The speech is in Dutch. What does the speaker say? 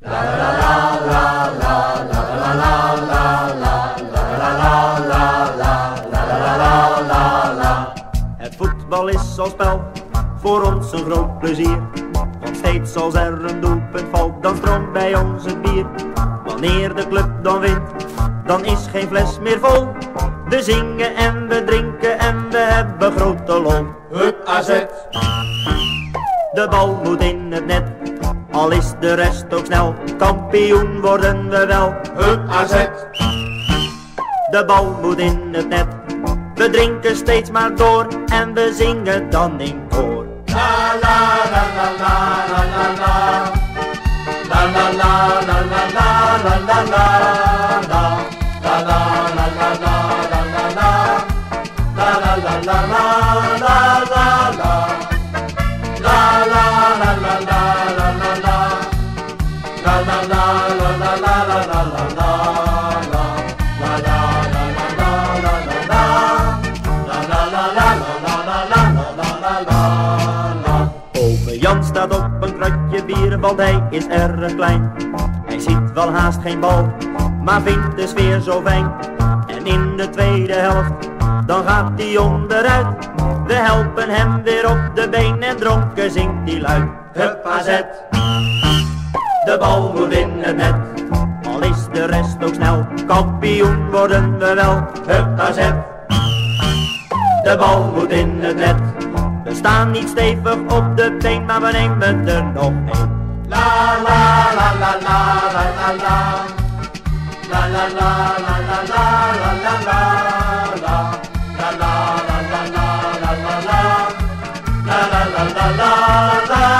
Het voetbal is al spel, voor ons een groot plezier. Want steeds als er een doelpunt valt, dan stroomt bij ons het bier. Wanneer de club dan wint, dan is geen fles meer vol. We zingen en we drinken en we hebben grote lol. Hup AZ, De bal moet in het net, al is de rest ook snel. Kampioen worden we wel. hup AZ, De bal moet in het net. We drinken steeds maar door en we zingen dan in koor. la la la la. La la la la la la la la la la. La la la la la la la la. La la la la la la la La la la la la la la la la la. Jan staat op een kratje bier, want hij is erg klein. Hij ziet wel haast geen bal, maar vindt de sfeer zo fijn. En in de tweede helft, dan gaat hij onderuit. We helpen hem weer op de been en dronken zingt hij luid. Hup AZ, de bal moet in het net. Al is de rest ook snel, kampioen worden we wel. Hup AZ, de bal moet in het net. We staan niet stevig op de been, maar we nemen er nog een. La la la la la. La la la la la la la la la. La la la la la la la la la la la la la la